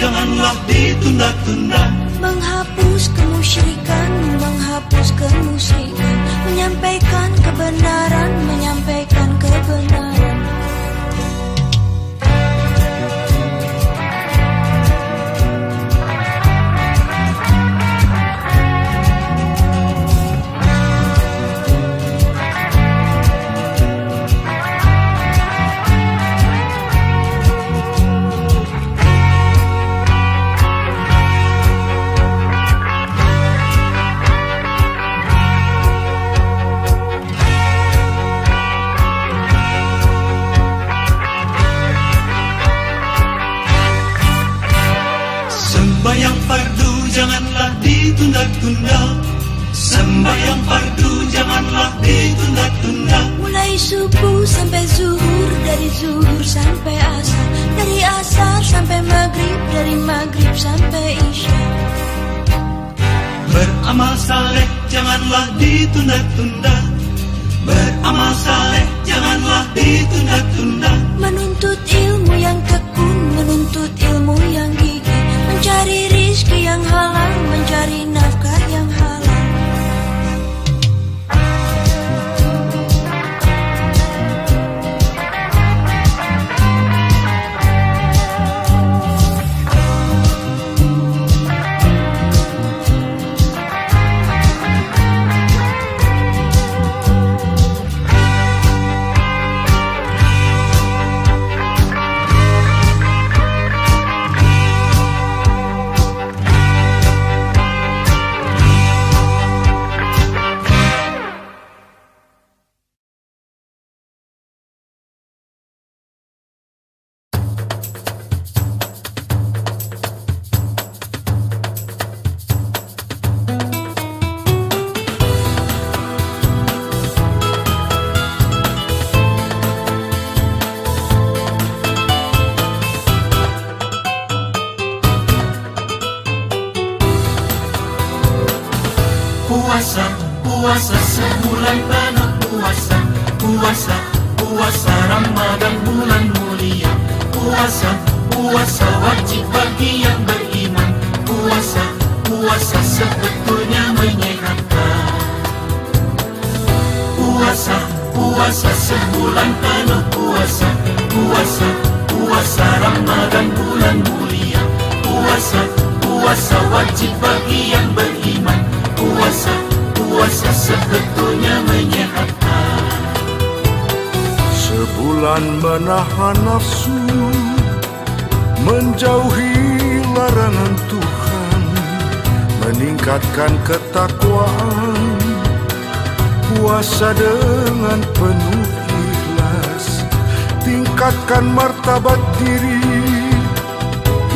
janganlah ditunda-tunda. Menghapus kemusyrikan Menghapus kemusyrikan Menyampaikan kebenaran Menyampaikan ditunda-tunda. Sembayang fardu janganlah ditunda-tunda. Mulai subuh sampai zuhur Dari zuhur sampai asar. Dari asar sampai maghrib Dari maghrib sampai isya. Beramal saleh janganlah ditunda-tunda. Beramal saleh janganlah ditunda-tunda. Menuntut ilmu yang tekun Menuntut ilmu yang gigih. Mencari rizki yang halal puasa sebulan penuh puasa. Puasa, puasa Ramadan bulan mulia. Puasa, puasa wajib bagi yang beriman. Puasa, puasa sebetulnya menyehatkan. Puasa, puasa sebulan penuh puasa. Puasa, puasa Ramadan bulan mulia. Puasa, puasa wajib bagi yang beriman. Puasa, puasa sebetulnya menyehatkan. Sebulan menahan nafsu Menjauhi larangan Tuhan Meningkatkan ketakwaan. Puasa dengan penuh ikhlas Tingkatkan martabat diri.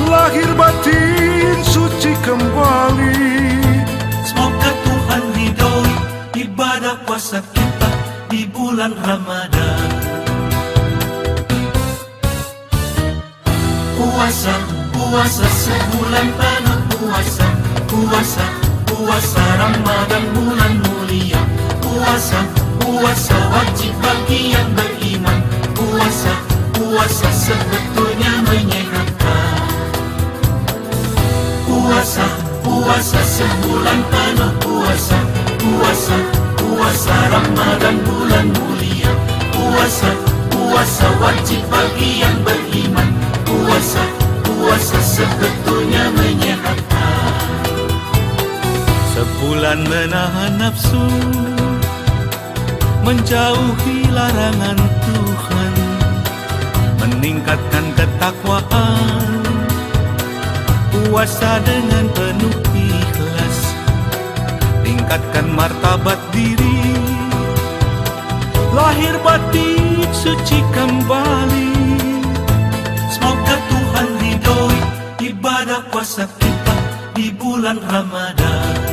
Lahir batin suci kembali puasa kita di bulan Ramadan. Puasa, puasa sebulan penuh puasa. Puasa, puasa Ramadan bulan mulia. Puasa, puasa wajib bagi yang beriman. Puasa, puasa sebetulnya menyehatkan Puasa, puasa sebulan penuh puasa. Puasa, puasa Ramadan bulan mulia. Puasa, puasa wajib bagi yang beriman. Puasa, puasa sebetulnya menyehatkan Sebulan menahan nafsu Menjauhi larangan Tuhan Meningkatkan ketakwaan. Puasa dengan penuh ikhlas Tingkatkan martabat diri Lahir batin suci kembali Semoga Tuhan ridhoi ibadah puasa kita di bulan Ramadan.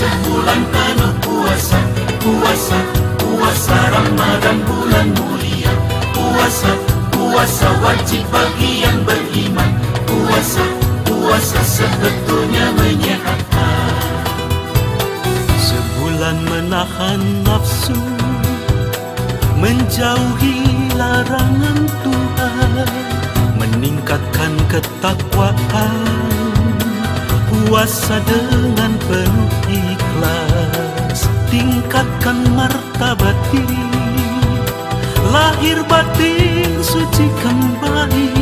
Sebulan penuh puasa Puasa, puasa Ramadan bulan mulia. Puasa, puasa wajib bagi yang beriman. Puasa, puasa sebetulnya menyehatkan Sebulan menahan nafsu Menjauhi larangan Tuhan. Meningkatkan ketakwaan Puasa dengan penuh ikhlas Tingkatkan martabat diri Lahir batin suci kembali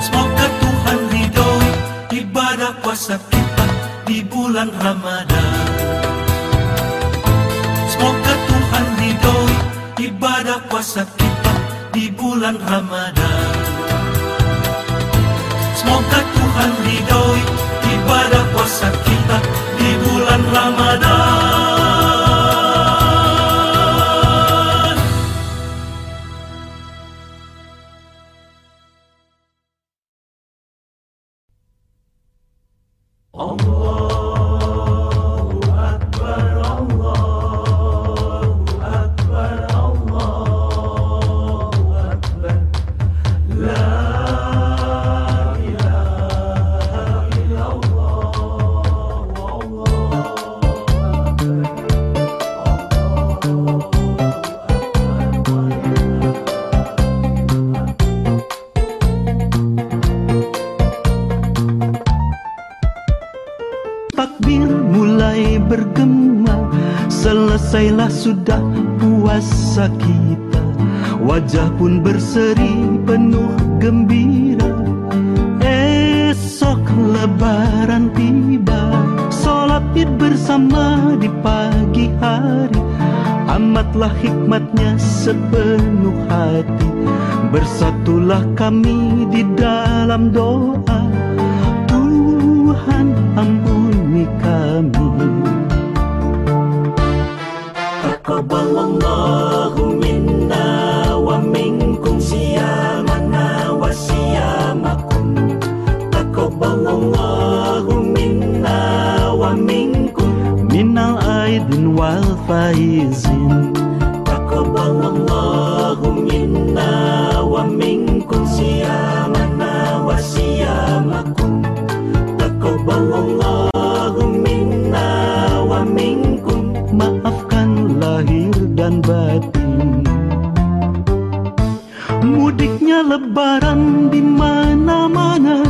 Semoga Tuhan ridhoi ibadah puasa kita di bulan Ramadan. Semoga Tuhan ridhoi ibadah puasa kita di bulan Ramadan. Semoga Tuhan ridhoi ibadah puasa kita di bulan Ramadan. Sudah puasa kita. Wajah pun berseri penuh gembira. Esok lebaran tiba. Sholat id bersama di pagi hari. Amatlah hikmatnya sepenuh hati. Bersatulah kami di dalam doa. Tuhan ampuni kami فايزين تقبل الله منا ومنكم صيامنا وصيامكم تقبل الله dan batin. Mudiknya lebaran di mana-mana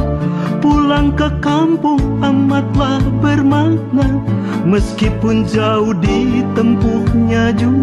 Pulang ke kampung amatlah bermakna. Meskipun jauh ditempuhnya juga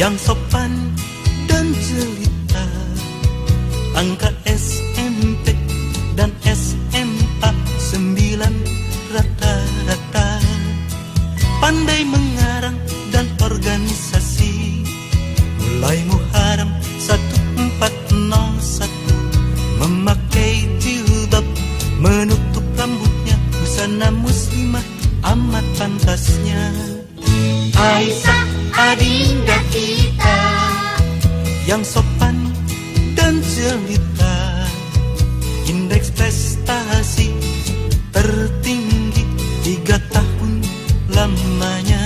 ยังสบฝัน yang sopan dan cerita. Indeks prestasi tertinggi tiga tahun lamanya.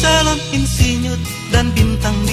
Calon insinyur dan bintang di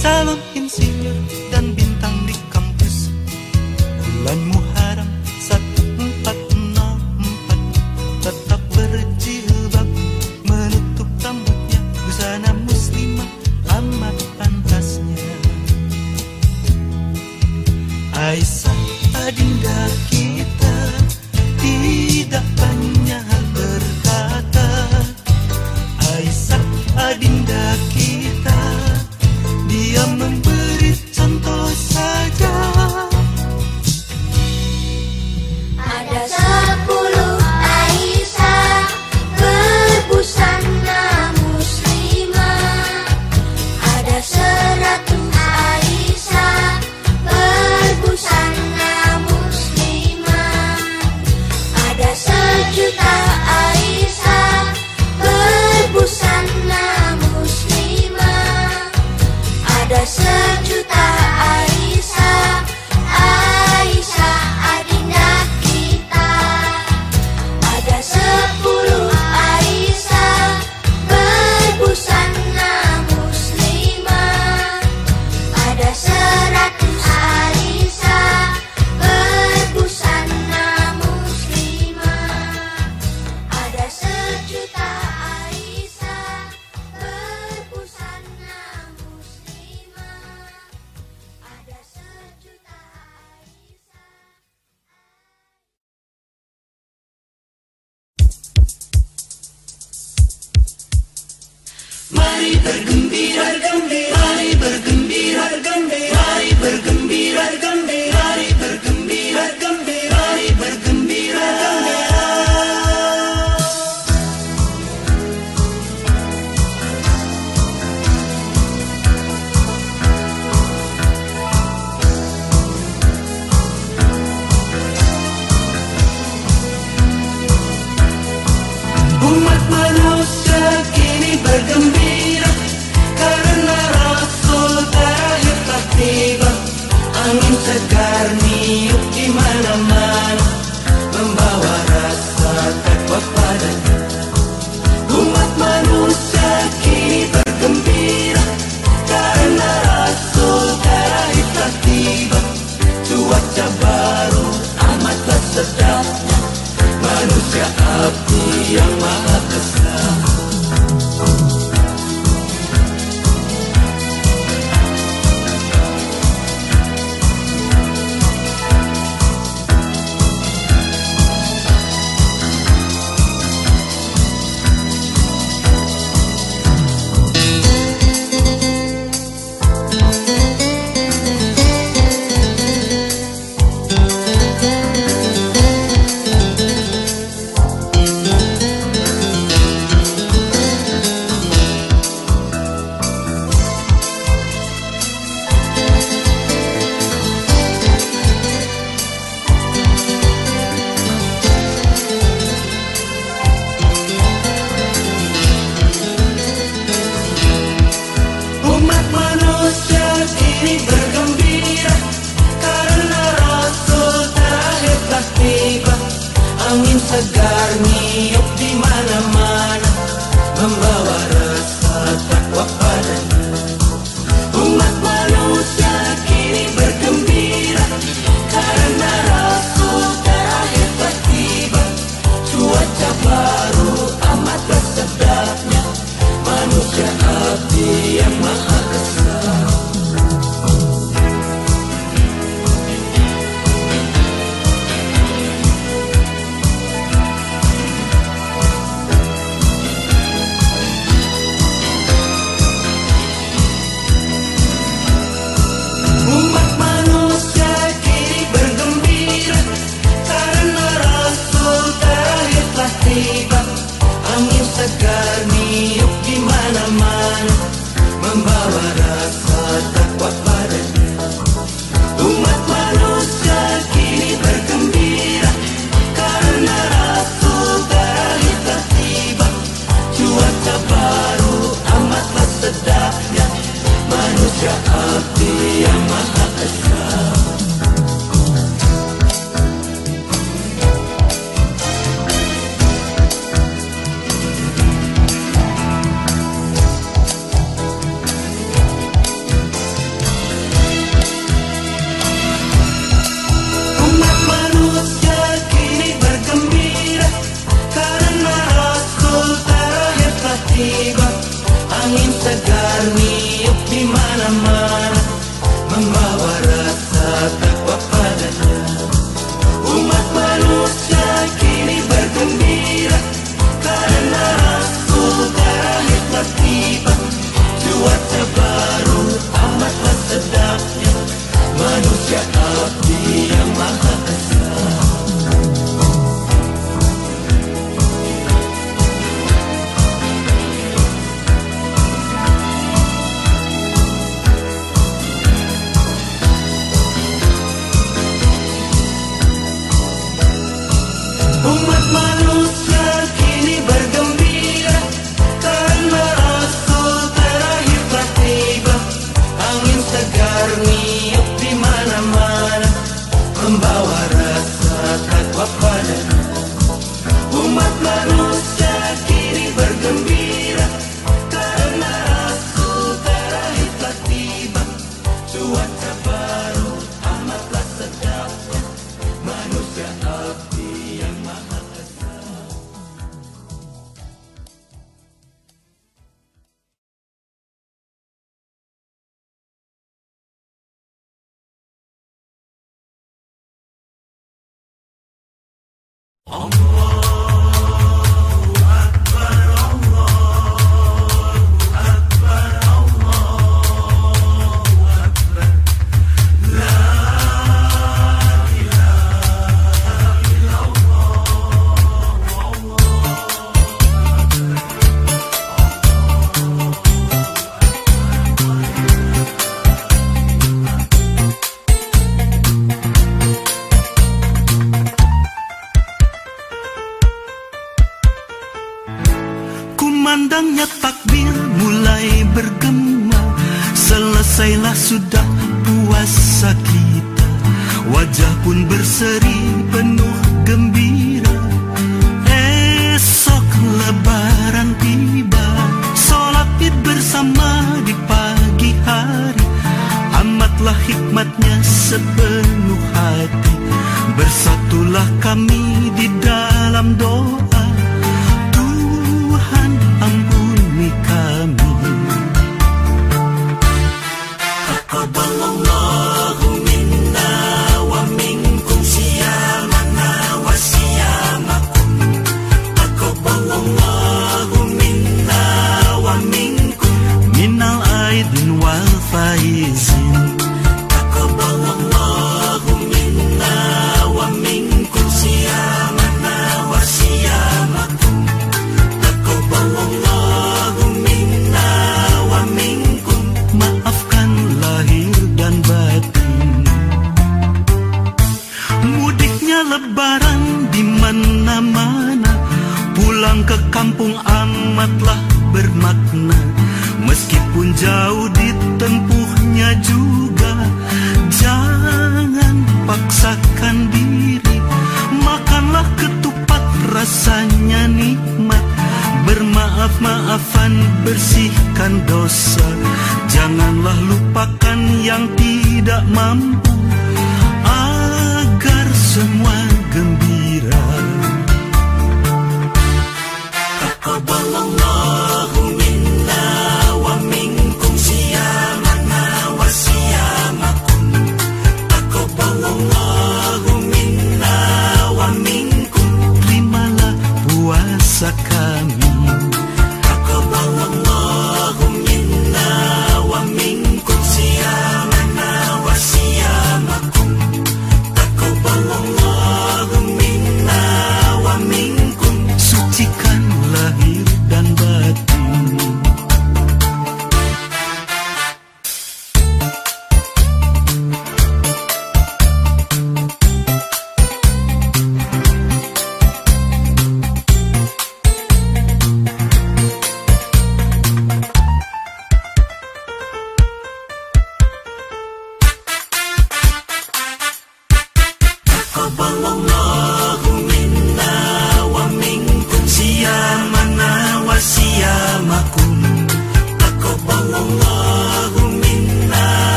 Calon insinyur dan bintang di kampus. Bulan Muharram carne. Allah Bermaaf-maafan bersihkan dosa. Janganlah lupakan yang tidak mampu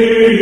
Hey.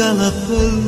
galapagos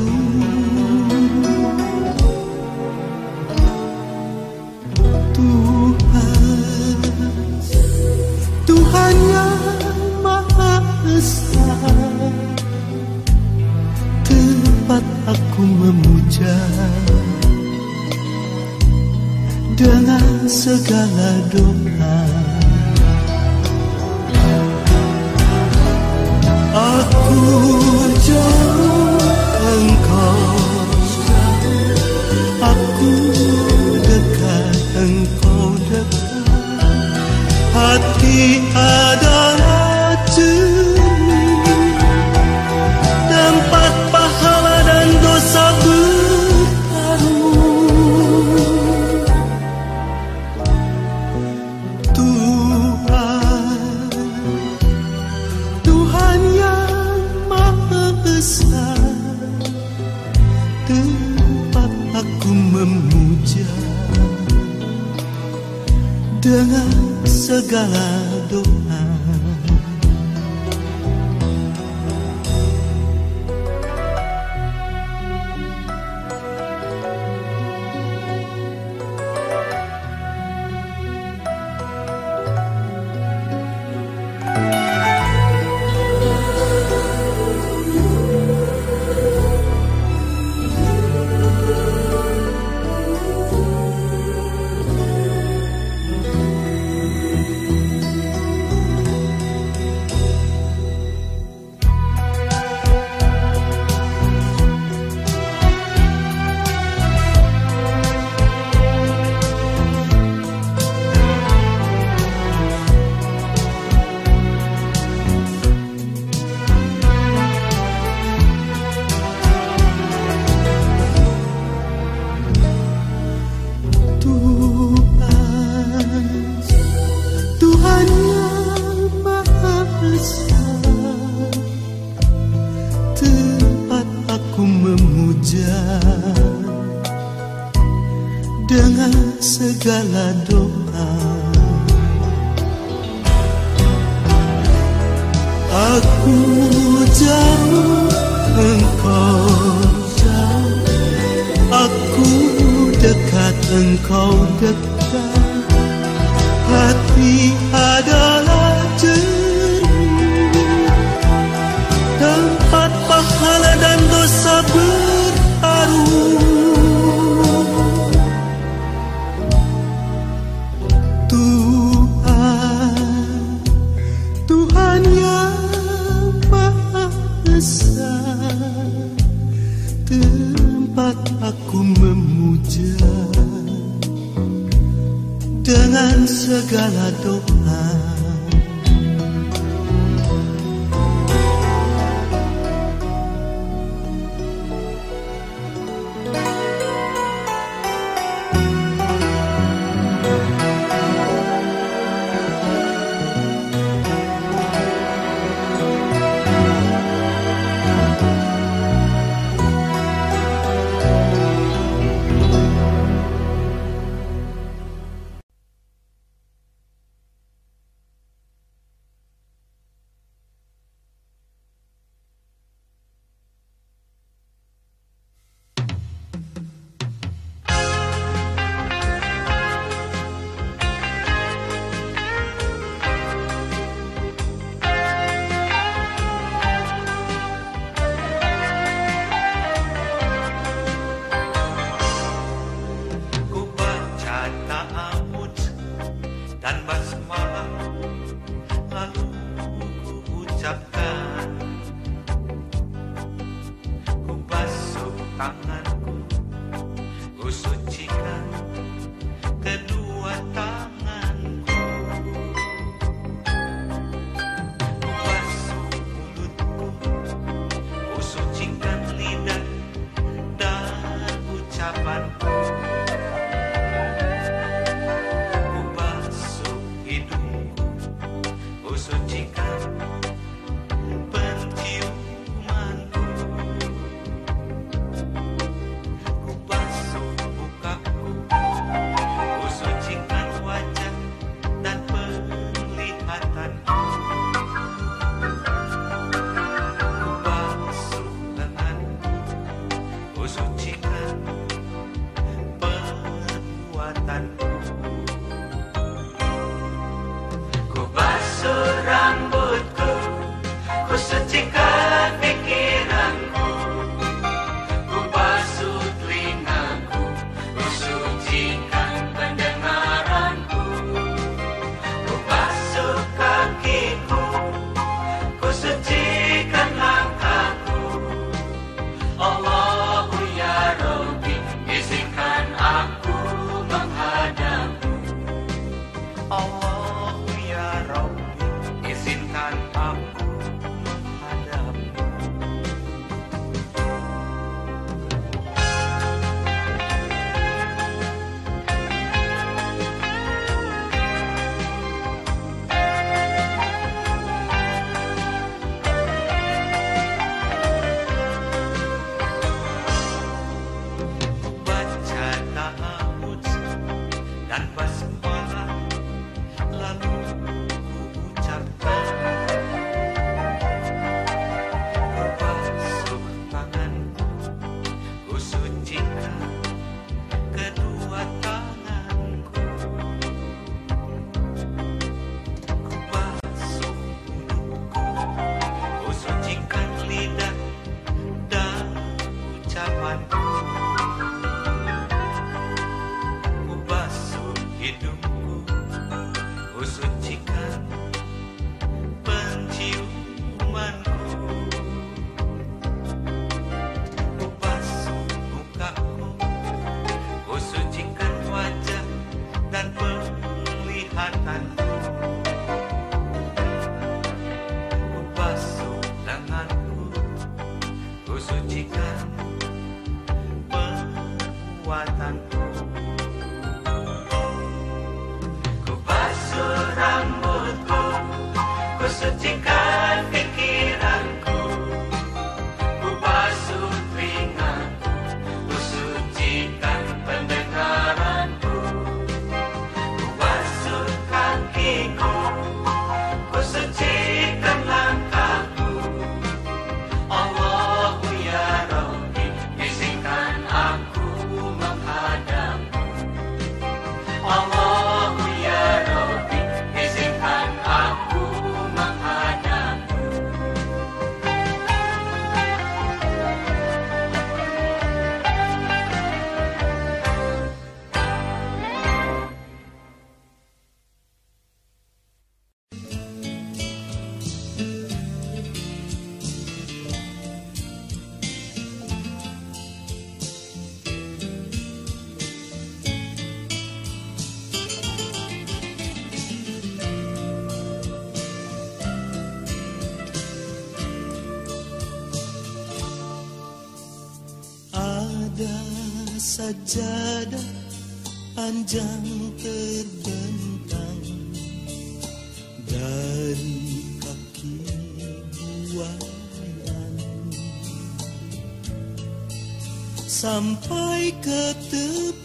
sajadah panjang terbentang dari kaki buayan sampai ke tepi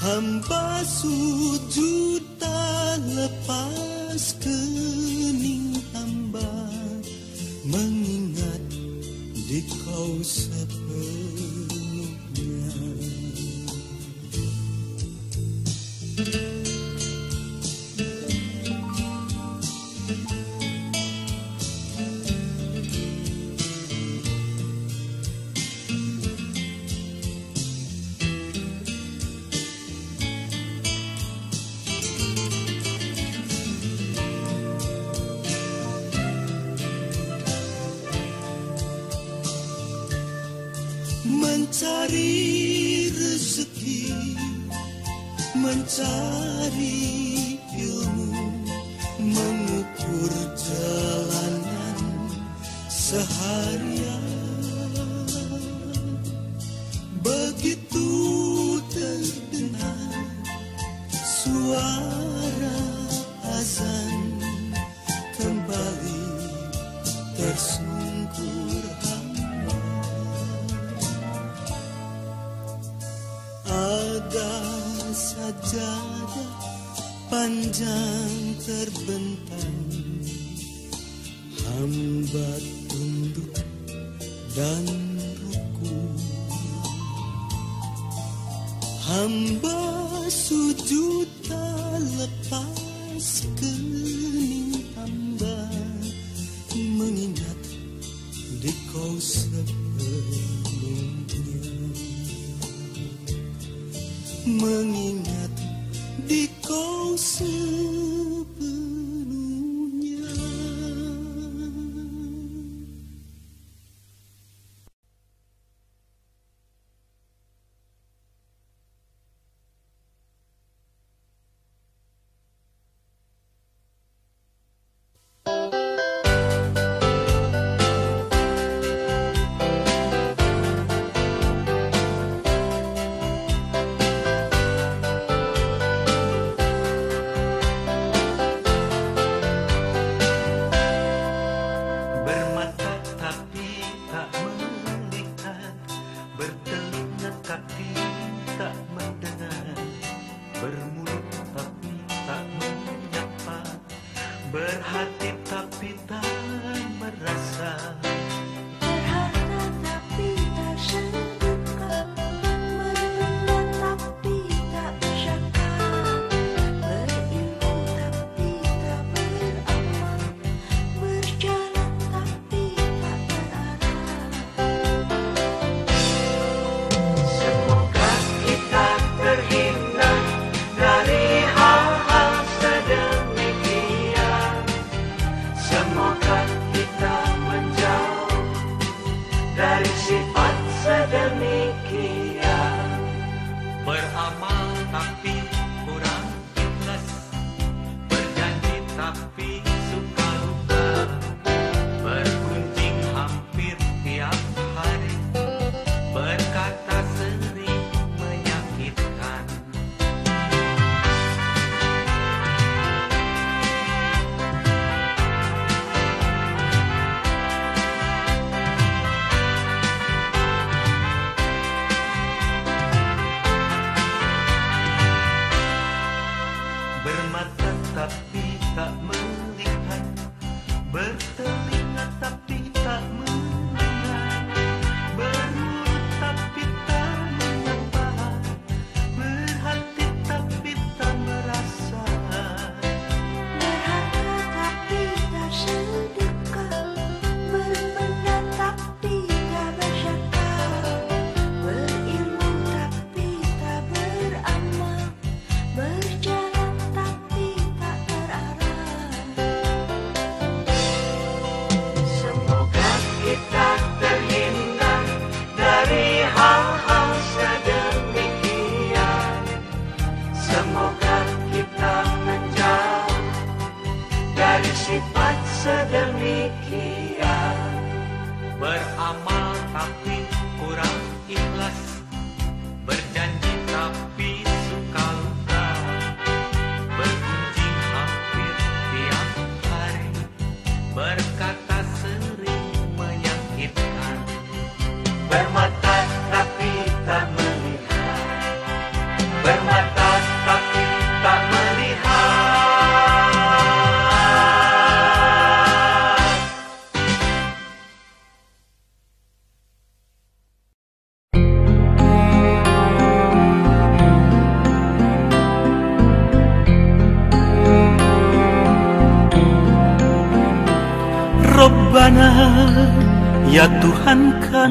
Hamba sujud tak lepas kening hamba Mengingat di kau sepuluh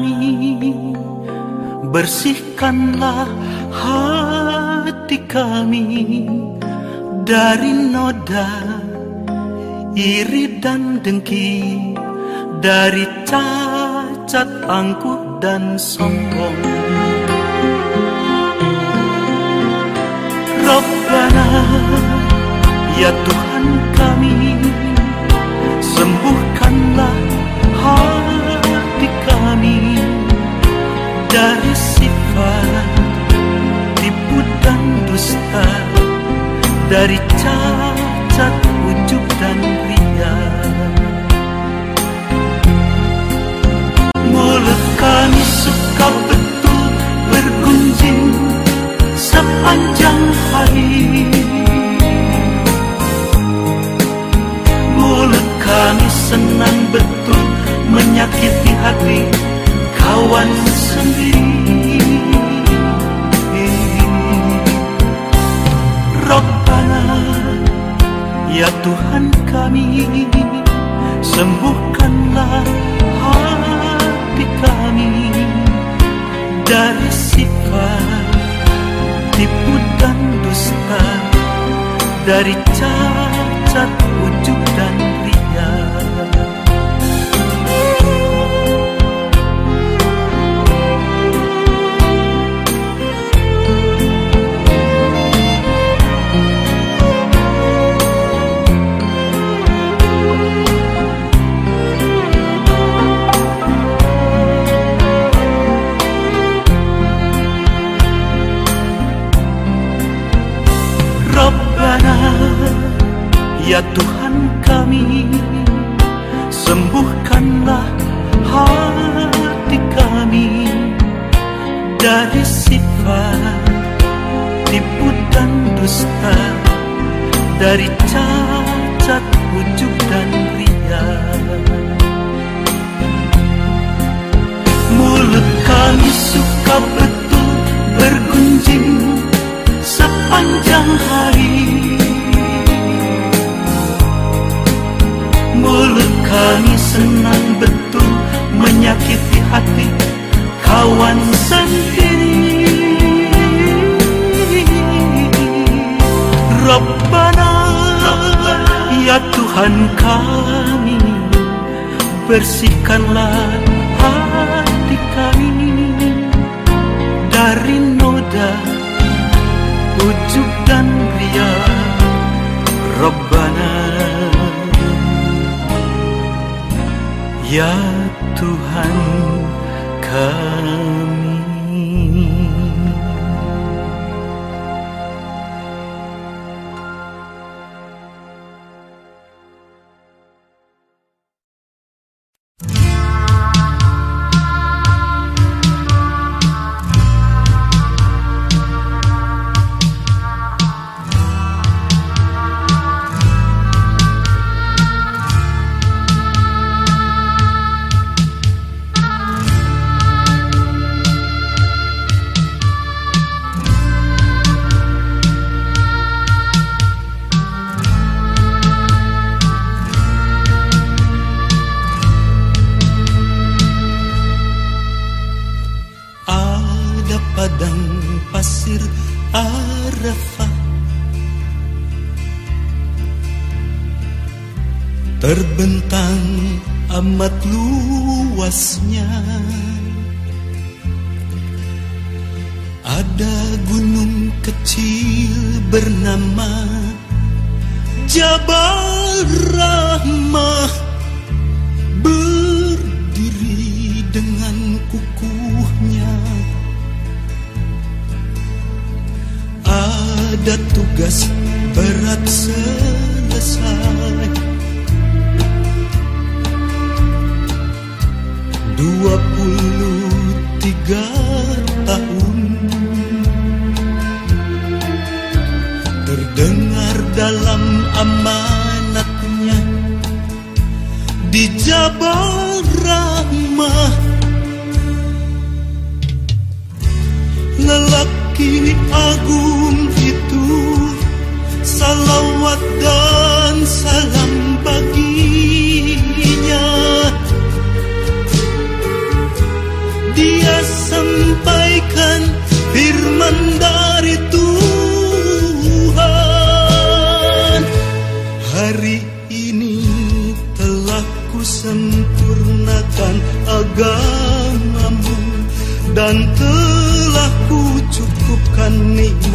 kami Bersihkanlah hati kami Dari noda Iri dan dengki Dari cacat angkuh dan sombong. Rabbana Ya Tuhan Dari Tuhan kami, sembuhkanlah hati kami dari sifat tipu dan dusta dari cacat ujub Ya Tuhan kami Sembuhkanlah hati kami Dari sifat tipu dan dusta Dari cacat, ujub dan ria. Mulut kami suka betul bergunjing sepanjang hari kami senang betul menyakiti hati kawan sendiri. Rabbana Ya Tuhan kami Bersihkanlah hati kami Dari noda ujub dan Ya Tuhan kami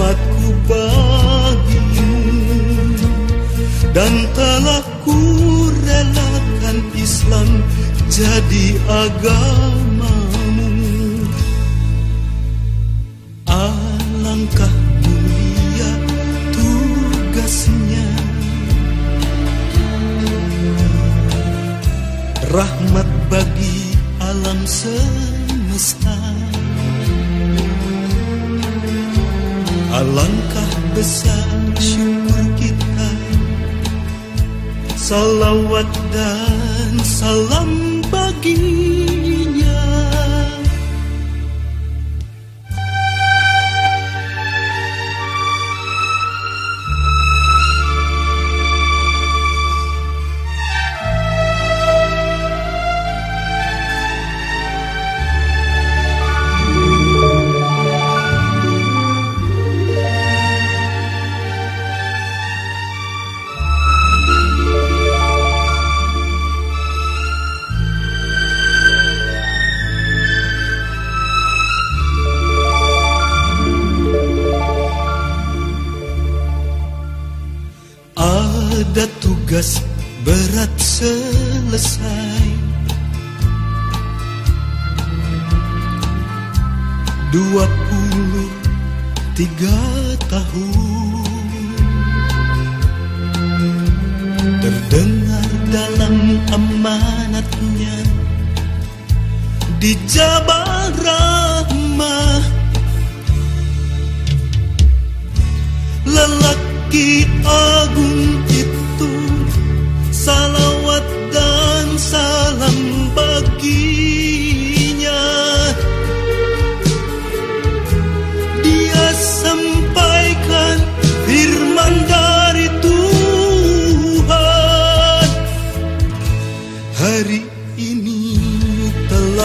dapatku bagimu Dan telah ku relakan Islam jadi agama. salam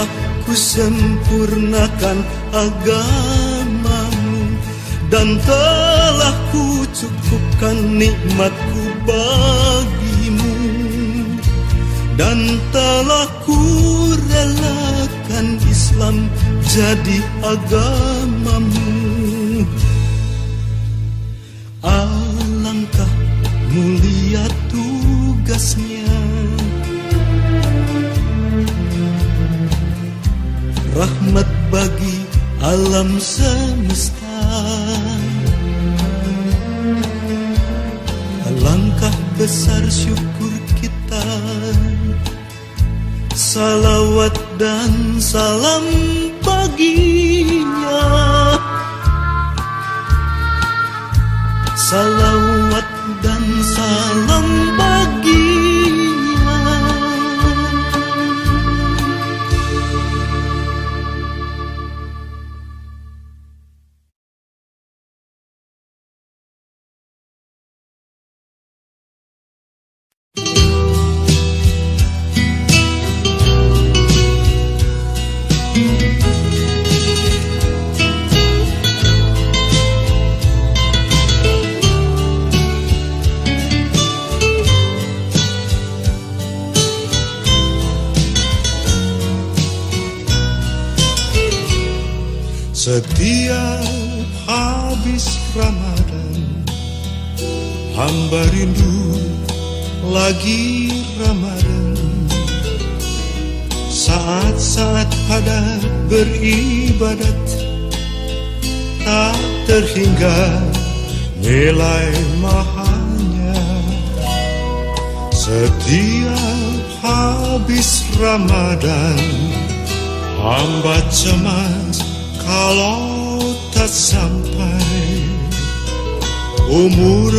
telah kusempurnakan agamamu dan telah kucukupkan nikmatku bagimu dan telah kurelakan Islam jadi agamamu. Alangkah mulia tugasnya rahmat bagi alam semesta. Alangkah besar syukur kita. Salawat dan salam baginya. Salawat dan salam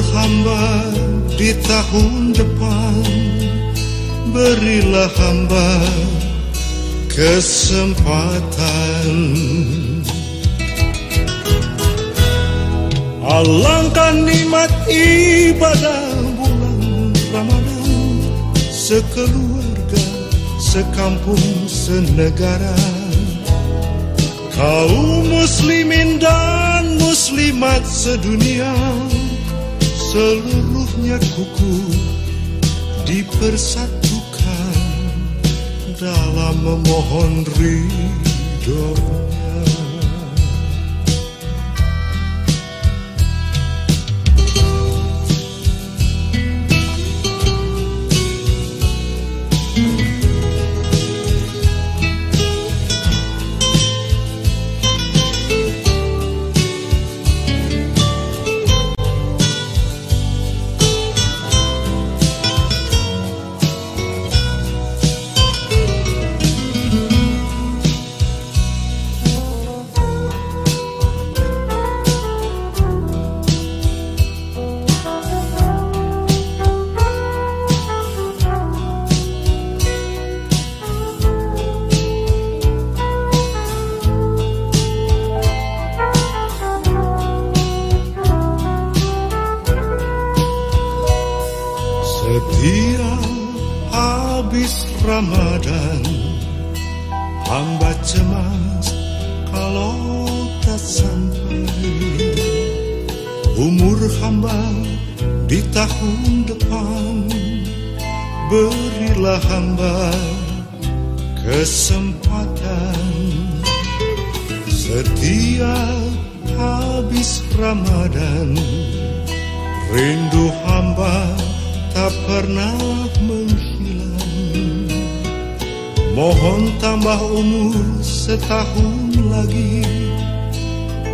hamba di tahun depan. Berilah hamba kesempatan. Alangkah nikmat ibadah bulan Ramadan. Sekeluarga, sekampung, senegara. Kaum muslimin dan muslimat sedunia Seluruhnya kuku dipersatukan Dalam memohon ridho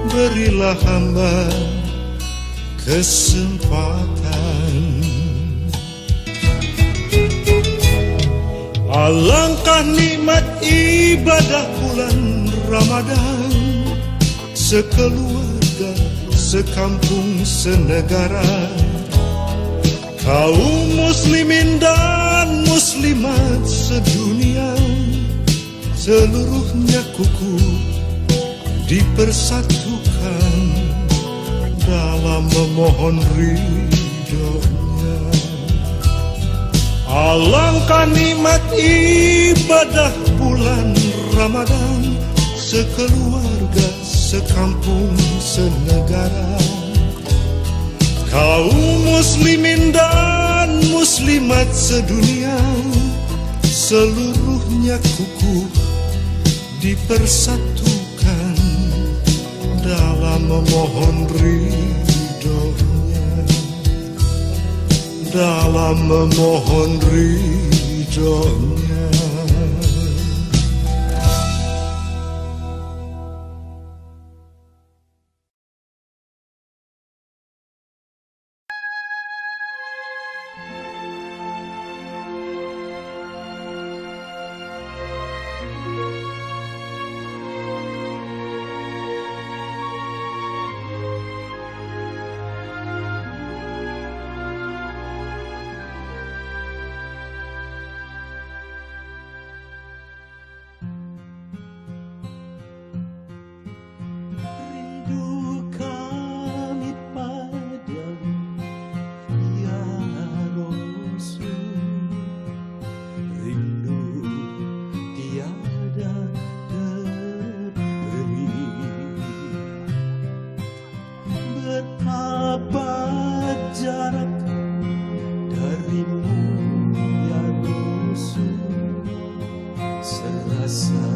Berilah hamba kesempatan. Alangkah nikmat ibadah bulan Ramadan. Sekeluarga, sekampung, senegara. Kaum muslimin dan muslimat sedunia. Seluruhnya kuku dipersatukan Dalam memohon ridhonya. Alangkah nikmat ibadah bulan Ramadan Sekeluarga, sekampung, senegara. Kaum muslimin dan muslimat sedunia Seluruhnya kukuh dipersatukan memohon ridhonya. Dalam memohon ridhonya Dapatkah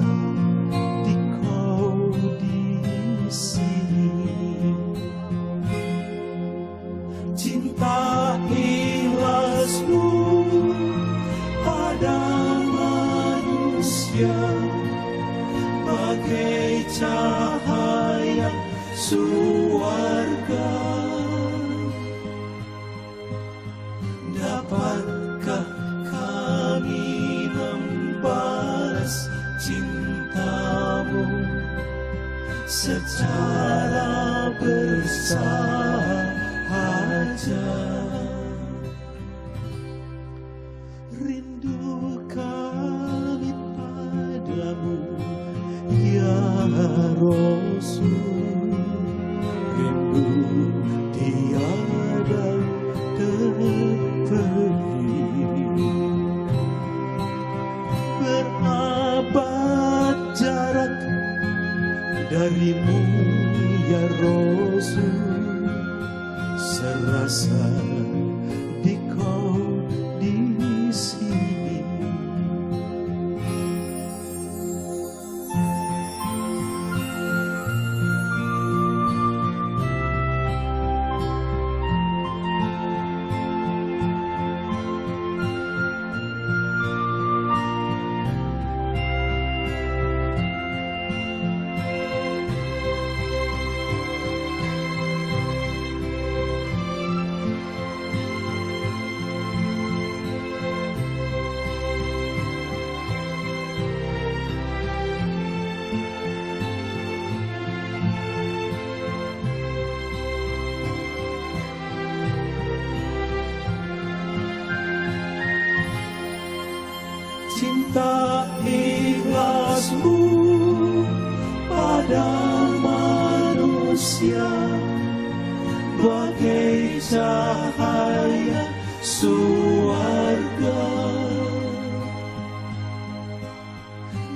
cahaya suarga.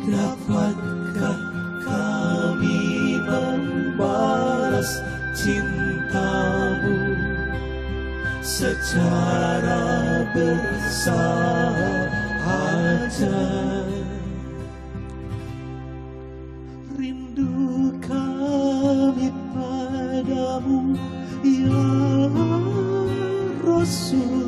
Dapatkah kami membalas cintamu secara bersahaja azul.